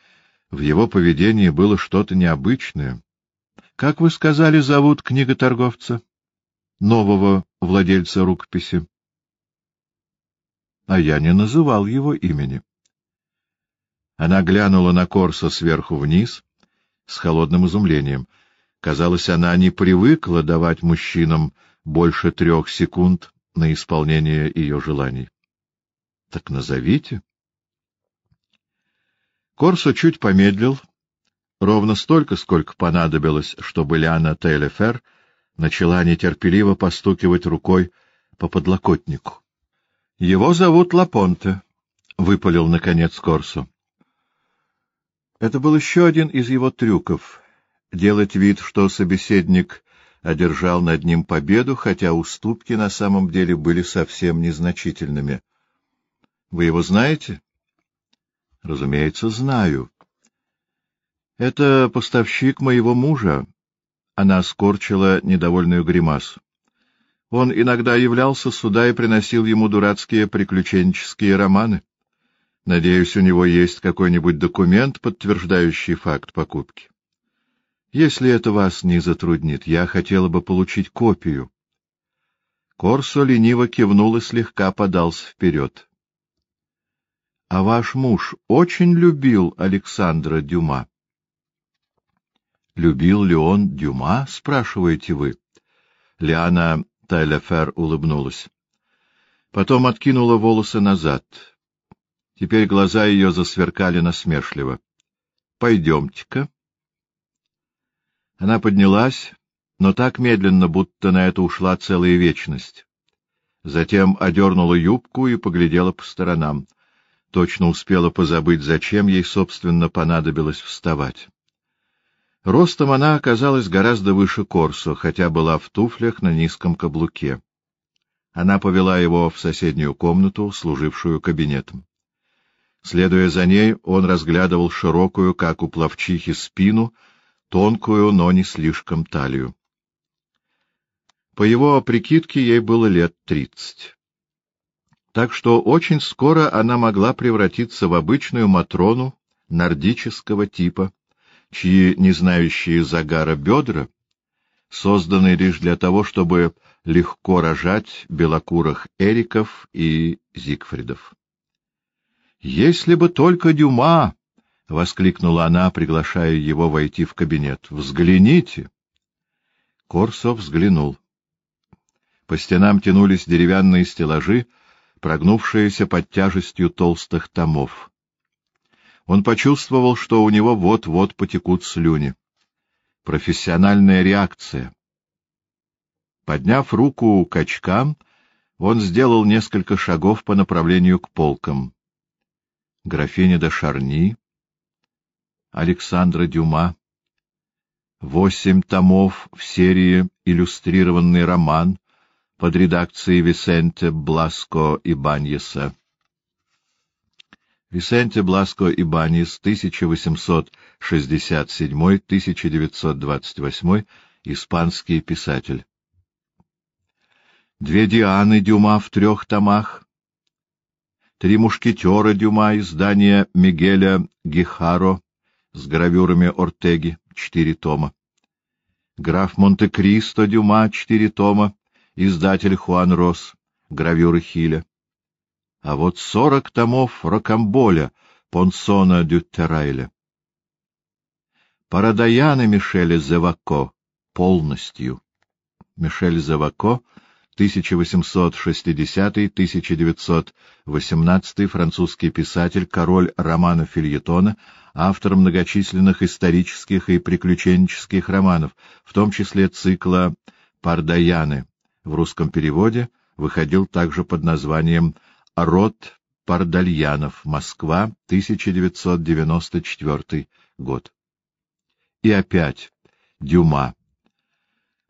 в его поведении было что-то необычное. Как вы сказали, зовут книготорговца? Нового владельца рукописи. А я не называл его имени. Она глянула на Корса сверху вниз с холодным изумлением. Казалось, она не привыкла давать мужчинам больше трех секунд на исполнение ее желаний. — Так назовите. Корсо чуть помедлил, ровно столько, сколько понадобилось, чтобы Лиана Тейлефер начала нетерпеливо постукивать рукой по подлокотнику. — Его зовут Лапонте, — выпалил, наконец, Корсо. Это был еще один из его трюков — делать вид, что собеседник одержал над ним победу, хотя уступки на самом деле были совсем незначительными. — Вы его знаете? — Разумеется, знаю. — Это поставщик моего мужа. Она скорчила недовольную гримасу. Он иногда являлся сюда и приносил ему дурацкие приключенческие романы. Надеюсь, у него есть какой-нибудь документ, подтверждающий факт покупки. Если это вас не затруднит, я хотела бы получить копию. Корсо лениво кивнул и слегка подался вперед. — А ваш муж очень любил Александра Дюма? — Любил ли он Дюма, спрашиваете вы? Лиана Тайлефер улыбнулась. Потом откинула волосы назад. Теперь глаза ее засверкали насмешливо. — Пойдемте-ка. Она поднялась, но так медленно, будто на это ушла целая вечность. Затем одернула юбку и поглядела по сторонам точно успела позабыть, зачем ей, собственно, понадобилось вставать. Ростом она оказалась гораздо выше Корсо, хотя была в туфлях на низком каблуке. Она повела его в соседнюю комнату, служившую кабинетом. Следуя за ней, он разглядывал широкую, как у пловчихи, спину, тонкую, но не слишком талию. По его прикидке, ей было лет тридцать так что очень скоро она могла превратиться в обычную Матрону нордического типа, чьи не знающие загара бедра созданы лишь для того, чтобы легко рожать белокурых Эриков и Зигфридов. «Если бы только Дюма!» — воскликнула она, приглашая его войти в кабинет. «Взгляните!» Корсов взглянул. По стенам тянулись деревянные стеллажи, прогнувшаяся под тяжестью толстых томов. Он почувствовал, что у него вот-вот потекут слюни. Профессиональная реакция. Подняв руку к очкам, он сделал несколько шагов по направлению к полкам. Графиня де Шарни, Александра Дюма, восемь томов в серии «Иллюстрированный роман», под редакцией Висенте Бласко и Баньеса. Висенте Бласко и Баньес, 1867-1928, испанский писатель. Две Дианы Дюма в трех томах. Три мушкетера Дюма, издание Мигеля Гихаро с гравюрами Ортеги, четыре тома. Граф Монте-Кристо Дюма, четыре тома, издатель Хуан Рос, гравюры Хиля. А вот сорок томов Рокамболя Понсона дю Террайля. Парадаяны Мишеля Зевако полностью. Мишель Зевако — 1860-1918 французский писатель, король романа Фильетона, автор многочисленных исторических и приключенческих романов, в том числе цикла «Пардаяны». В русском переводе выходил также под названием «Род Пардальянов. Москва. 1994 год». И опять Дюма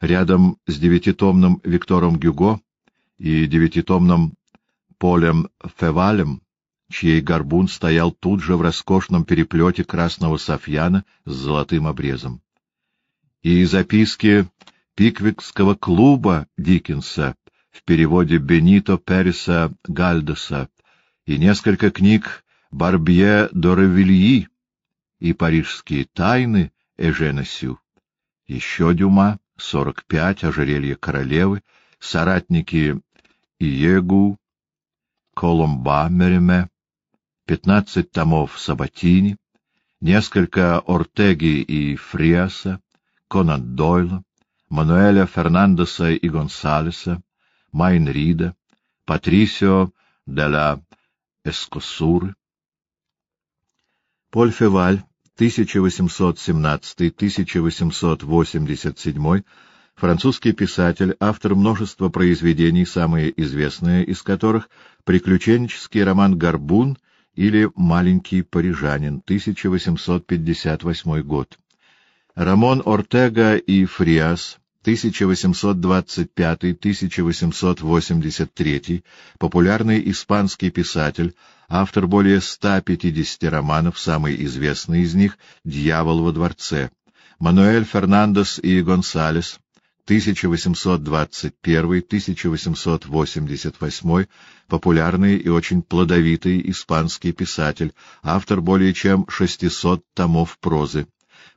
рядом с девятитомным Виктором Гюго и девятитомным Полем Февалем, чей горбун стоял тут же в роскошном переплете красного софьяна с золотым обрезом. И записки Пиквикского клуба Диккенса в переводе Бенито Переса Гальдоса и несколько книг Барбье Доревильи и парижские тайны Эжена Сю. Еще Дюма 45, ожерелье королевы, соратники Иегу, Колумба Мереме, 15 томов Сабатини, несколько Ортеги и Фриаса, Конан Дойла, Мануэля Фернандеса и Гонсалеса, Майнрида, Патрисио де ла Эскосуры. Поль Феваль 1817-1887, французский писатель, автор множества произведений, самые известные из которых — приключенческий роман «Горбун» или «Маленький парижанин», 1858 год. Рамон Ортега и Фриас, 1825-1883, популярный испанский писатель, автор более 150 романов, самый известный из них «Дьявол во дворце». Мануэль Фернандес и Гонсалес, 1821-1888, популярный и очень плодовитый испанский писатель, автор более чем 600 томов прозы.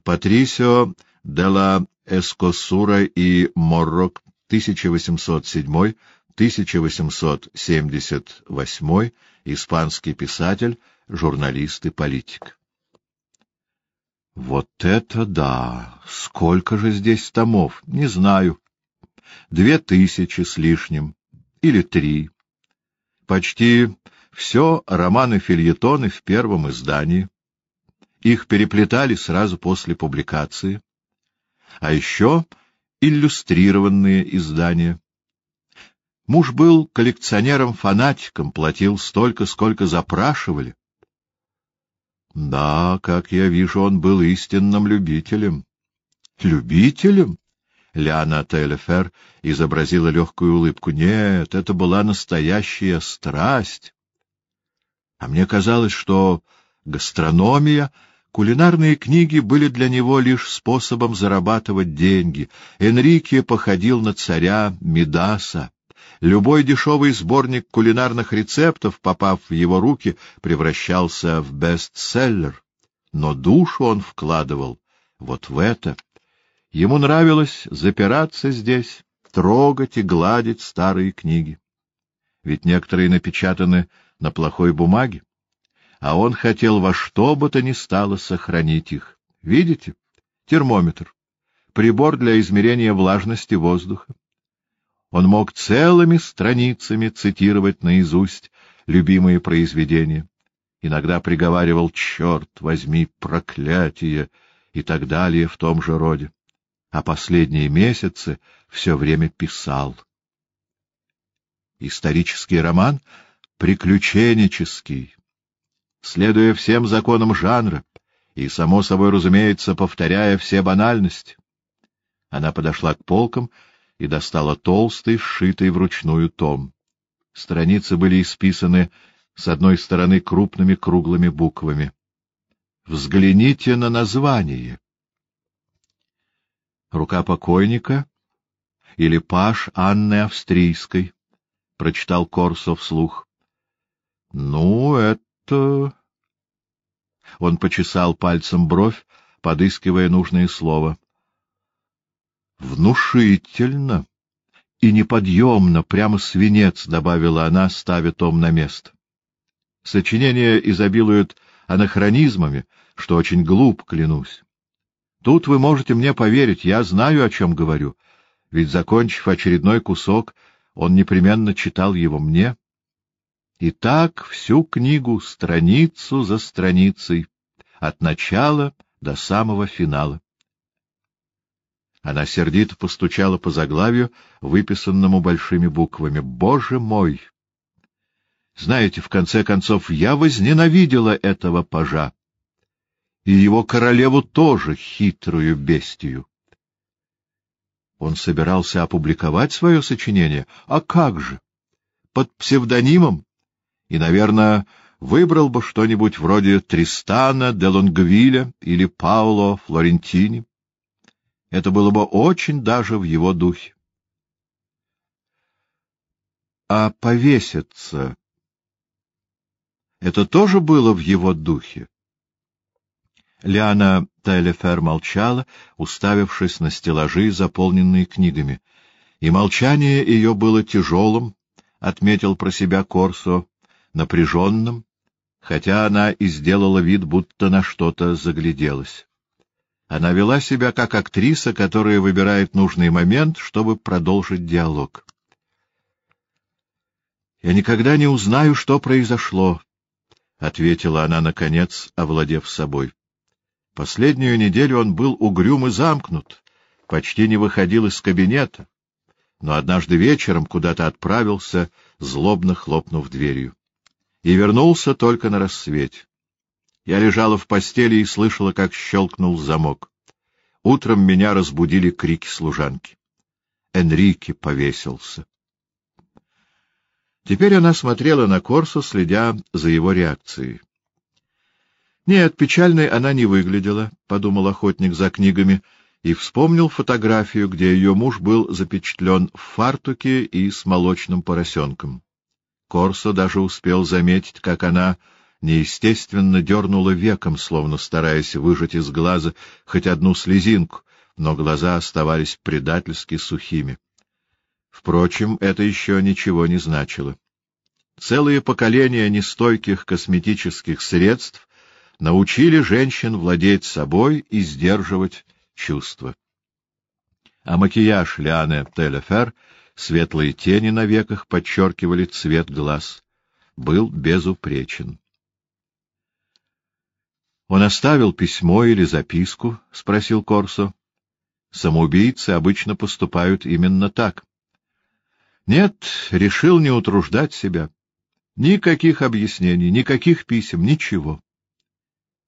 Патрисио де ла Эскосура и Моррок, 1807 1878, испанский писатель, журналист и политик. Вот это да! Сколько же здесь томов? Не знаю. Две тысячи с лишним. Или три. Почти все романы-фильетоны в первом издании. Их переплетали сразу после публикации. А еще иллюстрированные издания. Муж был коллекционером-фанатиком, платил столько, сколько запрашивали. Да, как я вижу, он был истинным любителем. Любителем? Лиана Телефер изобразила легкую улыбку. Нет, это была настоящая страсть. А мне казалось, что гастрономия, кулинарные книги были для него лишь способом зарабатывать деньги. Энрике походил на царя Мидаса. Любой дешевый сборник кулинарных рецептов, попав в его руки, превращался в бестселлер. Но душу он вкладывал вот в это. Ему нравилось запираться здесь, трогать и гладить старые книги. Ведь некоторые напечатаны на плохой бумаге, а он хотел во что бы то ни стало сохранить их. Видите? Термометр. Прибор для измерения влажности воздуха. Он мог целыми страницами цитировать наизусть любимые произведения. Иногда приговаривал «Черт возьми, проклятие!» и так далее в том же роде. А последние месяцы все время писал. Исторический роман — приключенческий, следуя всем законам жанра и, само собой разумеется, повторяя все банальности. Она подошла к полкам и достала толстый, сшитый вручную том. Страницы были исписаны с одной стороны крупными круглыми буквами. Взгляните на название. Рука покойника или паш Анны Австрийской, прочитал Корсо вслух. — Ну, это... Он почесал пальцем бровь, подыскивая нужное слово. — Внушительно и неподъемно, прямо свинец, — добавила она, ставя том на место. Сочинения изобилуют анахронизмами, что очень глуп, клянусь. Тут вы можете мне поверить, я знаю, о чем говорю, ведь, закончив очередной кусок, он непременно читал его мне. И так всю книгу, страницу за страницей, от начала до самого финала. Она сердито постучала по заглавию, выписанному большими буквами. «Боже мой! Знаете, в конце концов, я возненавидела этого пажа и его королеву тоже хитрую бестию. Он собирался опубликовать свое сочинение? А как же? Под псевдонимом? И, наверное, выбрал бы что-нибудь вроде Тристана де Лонгвиля или Пауло Флорентини. Это было бы очень даже в его духе. А повеситься — это тоже было в его духе? Лиана Тайлефер молчала, уставившись на стеллажи, заполненные книгами. И молчание ее было тяжелым, — отметил про себя Корсо, — напряженным, хотя она и сделала вид, будто на что-то загляделась. Она вела себя как актриса, которая выбирает нужный момент, чтобы продолжить диалог. «Я никогда не узнаю, что произошло», — ответила она, наконец, овладев собой. Последнюю неделю он был угрюм и замкнут, почти не выходил из кабинета, но однажды вечером куда-то отправился, злобно хлопнув дверью. И вернулся только на рассвете. Я лежала в постели и слышала, как щелкнул замок. Утром меня разбудили крики служанки. Энрике повесился. Теперь она смотрела на Корсу, следя за его реакцией. Нет, печальной она не выглядела, — подумал охотник за книгами, и вспомнил фотографию, где ее муж был запечатлен в фартуке и с молочным поросенком. Корсо даже успел заметить, как она неестественно дернула веком, словно стараясь выжать из глаза хоть одну слезинку, но глаза оставались предательски сухими. Впрочем, это еще ничего не значило. Целые поколения нестойких косметических средств научили женщин владеть собой и сдерживать чувства. А макияж Лианы Телефер, светлые тени на веках подчеркивали цвет глаз, был безупречен. «Он оставил письмо или записку?» — спросил Корсо. «Самоубийцы обычно поступают именно так». «Нет, решил не утруждать себя. Никаких объяснений, никаких писем, ничего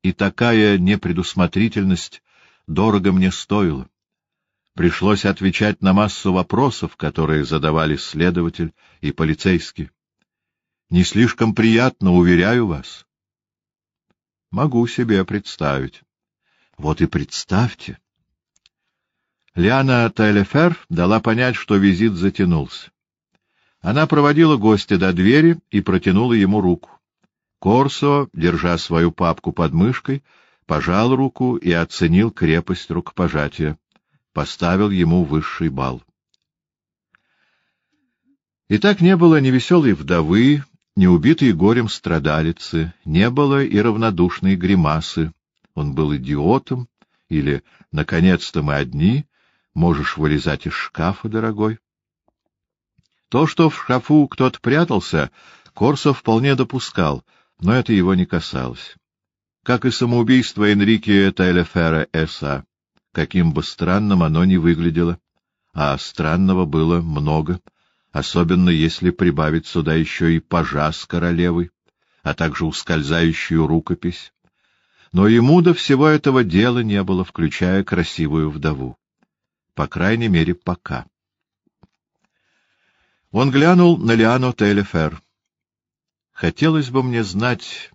и такая непредусмотрительность дорого мне стоила. Пришлось отвечать на массу вопросов, которые задавали следователь и полицейский. Не слишком приятно, уверяю вас. Могу себе представить. Вот и представьте. Лиана Тайлефер дала понять, что визит затянулся. Она проводила гостя до двери и протянула ему руку. Корсо, держа свою папку под мышкой, пожал руку и оценил крепость рукопожатия. Поставил ему высший балл. И так не было ни веселой вдовы, ни убитой горем страдалицы, не было и равнодушной гримасы. Он был идиотом, или «наконец-то мы одни», можешь вылезать из шкафа, дорогой. То, что в шкафу кто-то прятался, Корсо вполне допускал — но это его не касалось. Как и самоубийство Энрике Тайлефера Эса, каким бы странным оно ни выглядело, а странного было много, особенно если прибавить сюда еще и пажа с королевой, а также ускользающую рукопись. Но ему до всего этого дела не было, включая красивую вдову. По крайней мере, пока. Он глянул на Лиану Тейлефер. Хотелось бы мне знать,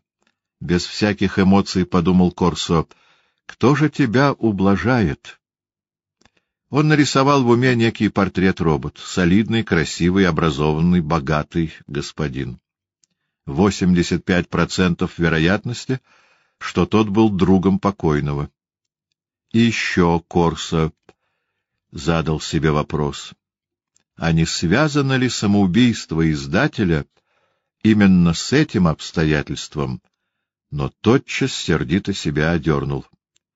без всяких эмоций подумал Корсо, кто же тебя ублажает? Он нарисовал в уме некий портрет робот, солидный, красивый, образованный, богатый господин. 85% вероятности, что тот был другом покойного. И еще Корсо задал себе вопрос, а не связано ли самоубийство издателя именно с этим обстоятельством, но тотчас сердито себя одернул.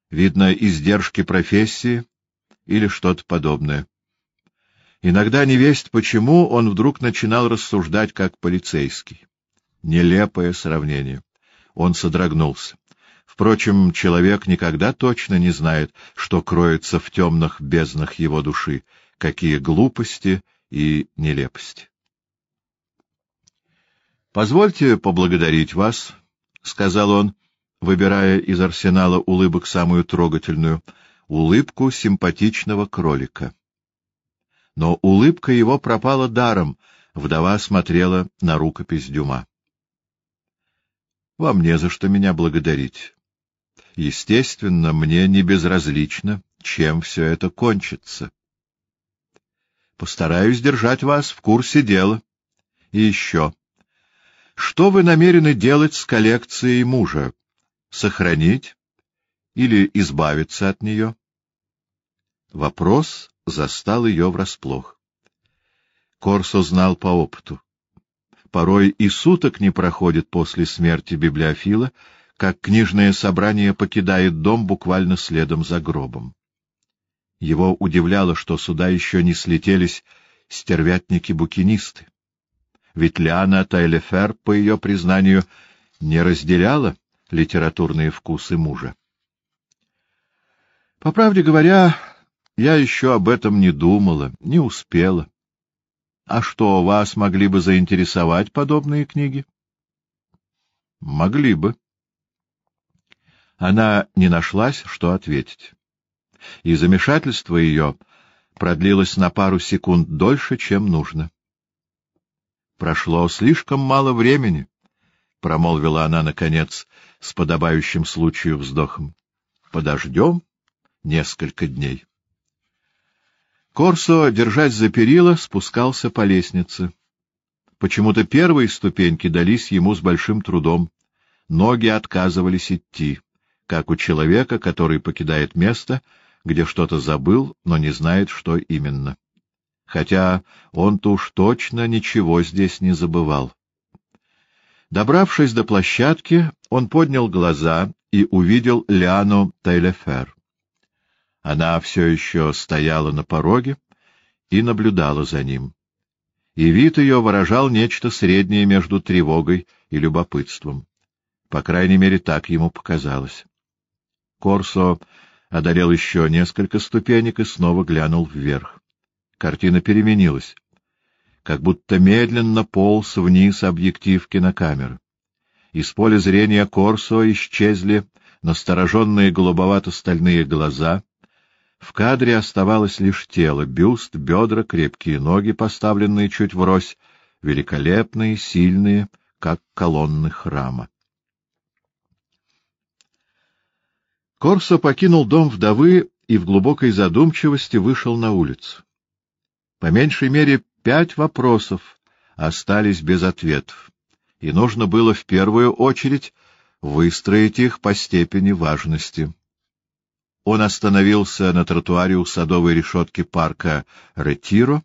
Видно, издержки профессии или что-то подобное. Иногда невесть почему он вдруг начинал рассуждать как полицейский. Нелепое сравнение. Он содрогнулся. Впрочем, человек никогда точно не знает, что кроется в темных безднах его души, какие глупости и нелепости. «Позвольте поблагодарить вас», — сказал он, выбирая из арсенала улыбок самую трогательную, улыбку симпатичного кролика. Но улыбка его пропала даром, вдова смотрела на рукопись Дюма. «Вам не за что меня благодарить. Естественно, мне не безразлично, чем все это кончится. Постараюсь держать вас в курсе дела. И еще. Что вы намерены делать с коллекцией мужа? Сохранить или избавиться от нее? Вопрос застал ее врасплох. Корсо знал по опыту. Порой и суток не проходит после смерти библиофила, как книжное собрание покидает дом буквально следом за гробом. Его удивляло, что сюда еще не слетелись стервятники-букинисты. Ведь Лиана Тайлефер, по ее признанию, не разделяла литературные вкусы мужа. По правде говоря, я еще об этом не думала, не успела. А что, вас могли бы заинтересовать подобные книги? Могли бы. Она не нашлась, что ответить. И замешательство ее продлилось на пару секунд дольше, чем нужно. «Прошло слишком мало времени», — промолвила она, наконец, с подобающим случаю вздохом. «Подождем несколько дней». Корсо, держась за перила, спускался по лестнице. Почему-то первые ступеньки дались ему с большим трудом. Ноги отказывались идти как у человека, который покидает место, где что-то забыл, но не знает, что именно. Хотя он-то уж точно ничего здесь не забывал. Добравшись до площадки, он поднял глаза и увидел Лиану Тейлефер. Она все еще стояла на пороге и наблюдала за ним. И вид ее выражал нечто среднее между тревогой и любопытством. По крайней мере, так ему показалось. Корсо одолел еще несколько ступенек и снова глянул вверх. Картина переменилась. Как будто медленно полз вниз объектив кинокамеры. Из поля зрения Корсо исчезли настороженные голубовато-стальные глаза. В кадре оставалось лишь тело, бюст, бедра, крепкие ноги, поставленные чуть врозь, великолепные, сильные, как колонны храма. Корсо покинул дом вдовы и в глубокой задумчивости вышел на улицу. По меньшей мере пять вопросов остались без ответов, и нужно было в первую очередь выстроить их по степени важности. Он остановился на тротуаре у садовой решетки парка Ретиро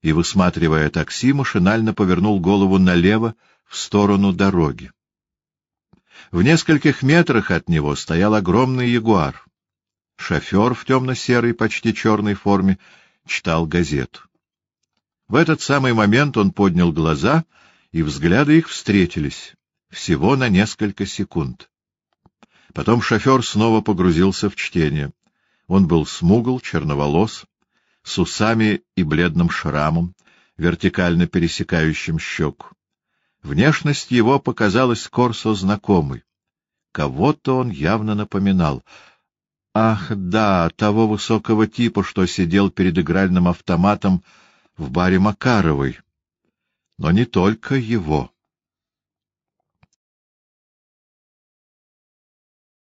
и, высматривая такси, машинально повернул голову налево в сторону дороги. В нескольких метрах от него стоял огромный ягуар. Шофер в темно-серой, почти черной форме читал газету. В этот самый момент он поднял глаза, и взгляды их встретились, всего на несколько секунд. Потом шофер снова погрузился в чтение. Он был смугл, черноволос, с усами и бледным шрамом, вертикально пересекающим щеку. Внешность его показалась Корсо знакомой. Кого-то он явно напоминал. Ах, да, того высокого типа, что сидел перед игральным автоматом в баре Макаровой. Но не только его.